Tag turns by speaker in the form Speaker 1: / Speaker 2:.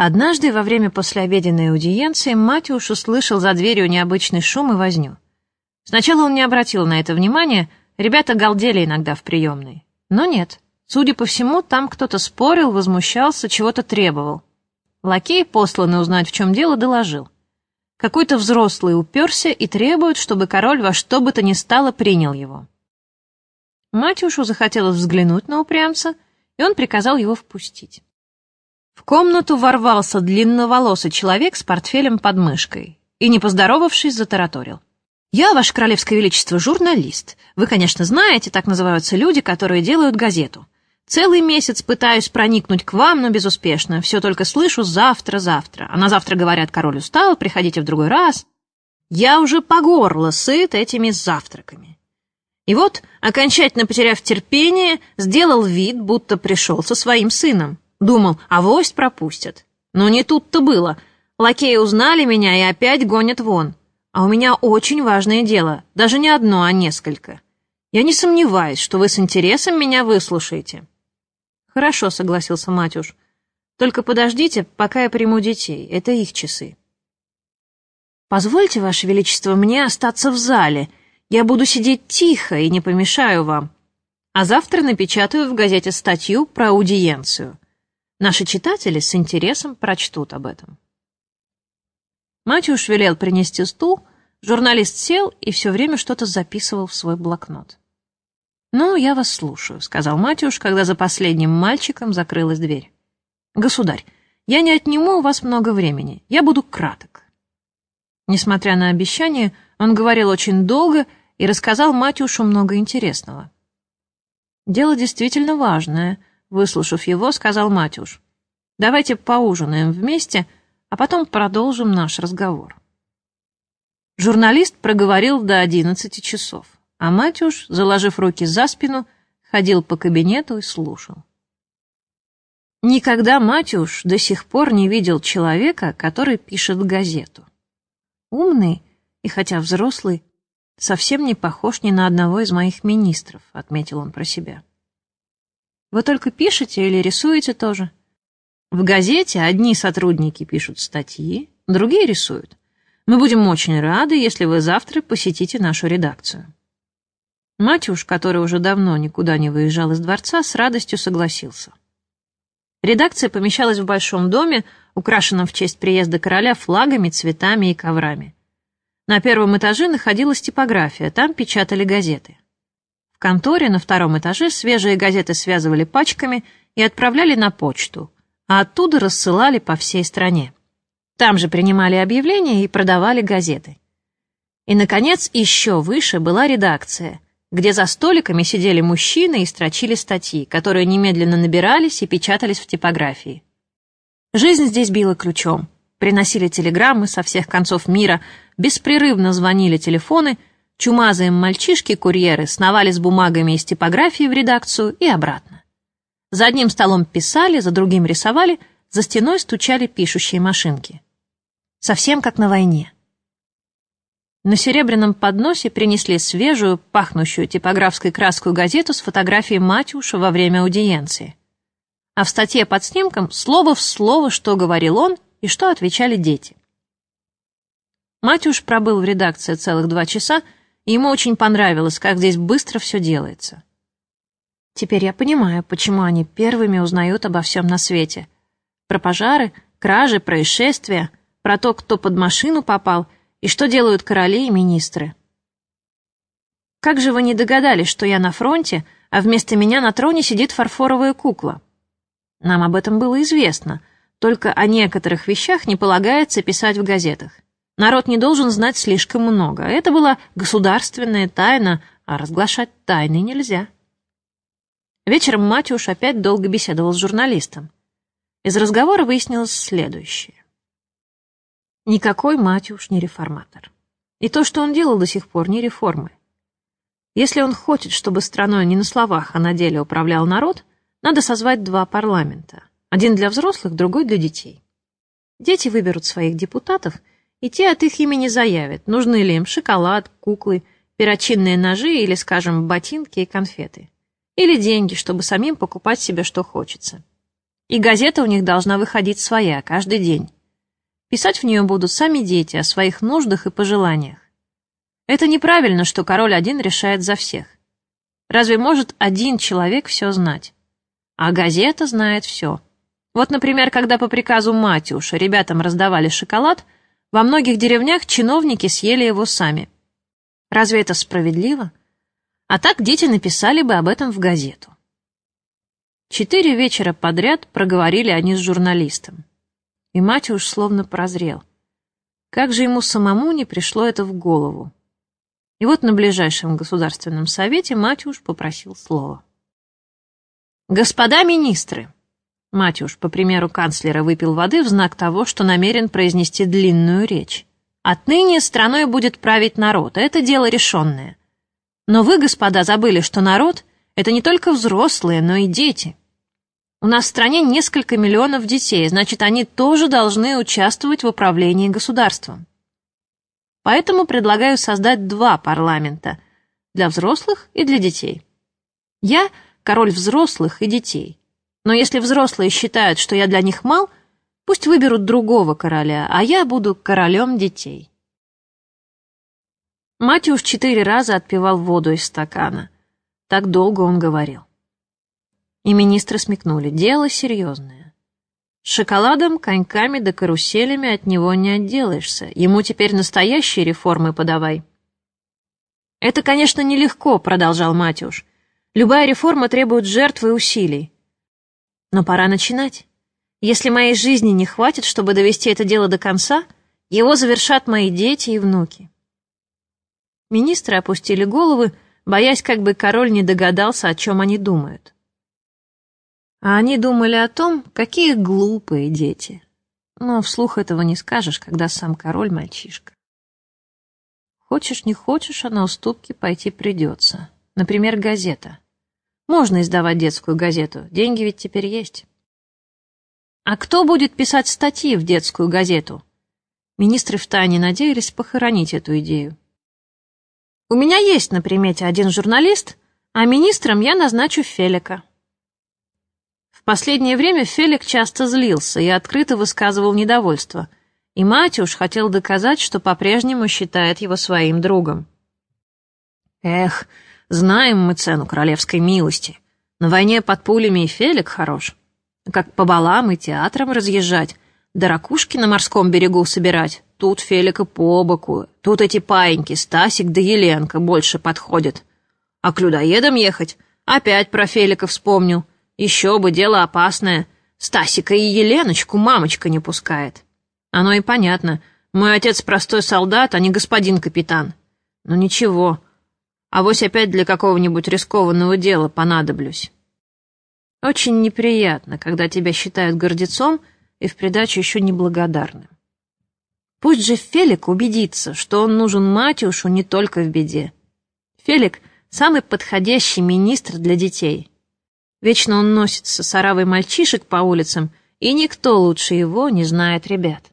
Speaker 1: Однажды во время послеобеденной аудиенции Матюш услышал за дверью необычный шум и возню. Сначала он не обратил на это внимания, ребята галдели иногда в приемной. Но нет, судя по всему, там кто-то спорил, возмущался, чего-то требовал. Лакей, посланный узнать, в чем дело, доложил. Какой-то взрослый уперся и требует, чтобы король во что бы то ни стало принял его. Матюшу захотелось взглянуть на упрямца, и он приказал его впустить. В комнату ворвался длинноволосый человек с портфелем под мышкой и, не поздоровавшись, затараторил. «Я, Ваше Королевское Величество, журналист. Вы, конечно, знаете, так называются люди, которые делают газету. Целый месяц пытаюсь проникнуть к вам, но безуспешно. Все только слышу «завтра-завтра». А на завтра говорят, король устал, приходите в другой раз. Я уже по горло сыт этими завтраками. И вот, окончательно потеряв терпение, сделал вид, будто пришел со своим сыном. Думал, авось пропустят. Но не тут-то было. Лакеи узнали меня и опять гонят вон. А у меня очень важное дело, даже не одно, а несколько. Я не сомневаюсь, что вы с интересом меня выслушаете. Хорошо, согласился Матюш. Только подождите, пока я приму детей. Это их часы. Позвольте, Ваше Величество, мне остаться в зале. Я буду сидеть тихо и не помешаю вам. А завтра напечатаю в газете статью про аудиенцию. Наши читатели с интересом прочтут об этом. Матюш велел принести стул, журналист сел и все время что-то записывал в свой блокнот. «Ну, я вас слушаю», — сказал Матюш, когда за последним мальчиком закрылась дверь. «Государь, я не отниму у вас много времени, я буду краток». Несмотря на обещание, он говорил очень долго и рассказал Матюшу много интересного. Дело действительно важное, Выслушав его, сказал Матюш. «Давайте поужинаем вместе, а потом продолжим наш разговор». Журналист проговорил до одиннадцати часов, а Матюш, заложив руки за спину, ходил по кабинету и слушал. Никогда Матюш до сих пор не видел человека, который пишет газету. Умный и, хотя взрослый, совсем не похож ни на одного из моих министров, отметил он про себя. Вы только пишете или рисуете тоже? В газете одни сотрудники пишут статьи, другие рисуют. Мы будем очень рады, если вы завтра посетите нашу редакцию. Матюш, который уже давно никуда не выезжал из дворца, с радостью согласился. Редакция помещалась в большом доме, украшенном в честь приезда короля флагами, цветами и коврами. На первом этаже находилась типография, там печатали газеты. В конторе на втором этаже свежие газеты связывали пачками и отправляли на почту, а оттуда рассылали по всей стране. Там же принимали объявления и продавали газеты. И, наконец, еще выше была редакция, где за столиками сидели мужчины и строчили статьи, которые немедленно набирались и печатались в типографии. Жизнь здесь била ключом. Приносили телеграммы со всех концов мира, беспрерывно звонили телефоны — Чумазые мальчишки-курьеры сновали с бумагами из типографии в редакцию и обратно. За одним столом писали, за другим рисовали, за стеной стучали пишущие машинки. Совсем как на войне. На серебряном подносе принесли свежую, пахнущую типографской краской газету с фотографией Матюша во время аудиенции. А в статье под снимком слово в слово, что говорил он и что отвечали дети. Матюш пробыл в редакции целых два часа, ему очень понравилось, как здесь быстро все делается. Теперь я понимаю, почему они первыми узнают обо всем на свете. Про пожары, кражи, происшествия, про то, кто под машину попал и что делают короли и министры. Как же вы не догадались, что я на фронте, а вместо меня на троне сидит фарфоровая кукла? Нам об этом было известно, только о некоторых вещах не полагается писать в газетах. Народ не должен знать слишком много. Это была государственная тайна, а разглашать тайны нельзя. Вечером Матюш опять долго беседовал с журналистом. Из разговора выяснилось следующее. Никакой Матюш не реформатор. И то, что он делал до сих пор, не реформы. Если он хочет, чтобы страной не на словах, а на деле управлял народ, надо созвать два парламента. Один для взрослых, другой для детей. Дети выберут своих депутатов – и те от их имени заявят, нужны ли им шоколад, куклы, перочинные ножи или, скажем, ботинки и конфеты. Или деньги, чтобы самим покупать себе что хочется. И газета у них должна выходить своя, каждый день. Писать в нее будут сами дети о своих нуждах и пожеланиях. Это неправильно, что король один решает за всех. Разве может один человек все знать? А газета знает все. Вот, например, когда по приказу Матюша ребятам раздавали шоколад, во многих деревнях чиновники съели его сами. Разве это справедливо? А так дети написали бы об этом в газету. Четыре вечера подряд проговорили они с журналистом. И Матюш словно прозрел. Как же ему самому не пришло это в голову? И вот на ближайшем государственном совете Матюш попросил слова. «Господа министры!» Матюш, по примеру канцлера, выпил воды в знак того, что намерен произнести длинную речь. «Отныне страной будет править народ, это дело решенное. Но вы, господа, забыли, что народ — это не только взрослые, но и дети. У нас в стране несколько миллионов детей, значит, они тоже должны участвовать в управлении государством. Поэтому предлагаю создать два парламента – для взрослых и для детей. Я – король взрослых и детей. Но если взрослые считают, что я для них мал, пусть выберут другого короля, а я буду королем детей. Матюш четыре раза отпивал воду из стакана. Так долго он говорил. И министры смекнули. Дело серьезное. Шоколадом, коньками да каруселями от него не отделаешься. Ему теперь настоящие реформы подавай. «Это, конечно, нелегко», — продолжал Матюш. «Любая реформа требует жертв и усилий. Но пора начинать. Если моей жизни не хватит, чтобы довести это дело до конца, его завершат мои дети и внуки». Министры опустили головы, боясь, как бы король не догадался, о чем они думают. А они думали о том, какие глупые дети. Но вслух этого не скажешь, когда сам король мальчишка. Хочешь, не хочешь, а на уступки пойти придется. Например, газета. Можно издавать детскую газету, деньги ведь теперь есть. А кто будет писать статьи в детскую газету? Министры втайне надеялись похоронить эту идею. У меня есть на примете один журналист, а министром я назначу Фелика последнее время Фелик часто злился и открыто высказывал недовольство, и Матюш хотел доказать, что по-прежнему считает его своим другом. «Эх, знаем мы цену королевской милости. На войне под пулями и Фелик хорош. Как по балам и театрам разъезжать, да ракушки на морском берегу собирать. Тут Фелика по боку, тут эти паиньки, Стасик да Еленка больше подходят. А к людоедам ехать? Опять про Фелика вспомнил». Еще бы, дело опасное. Стасика и Еленочку мамочка не пускает. Оно и понятно. Мой отец простой солдат, а не господин капитан. Но ну ничего. Авось опять для какого-нибудь рискованного дела понадоблюсь. Очень неприятно, когда тебя считают гордецом и в придачу еще неблагодарным. Пусть же Фелик убедится, что он нужен Матюшу не только в беде. Фелик — самый подходящий министр для детей. Вечно он носится с оравой мальчишек по улицам, и никто лучше его не знает ребят.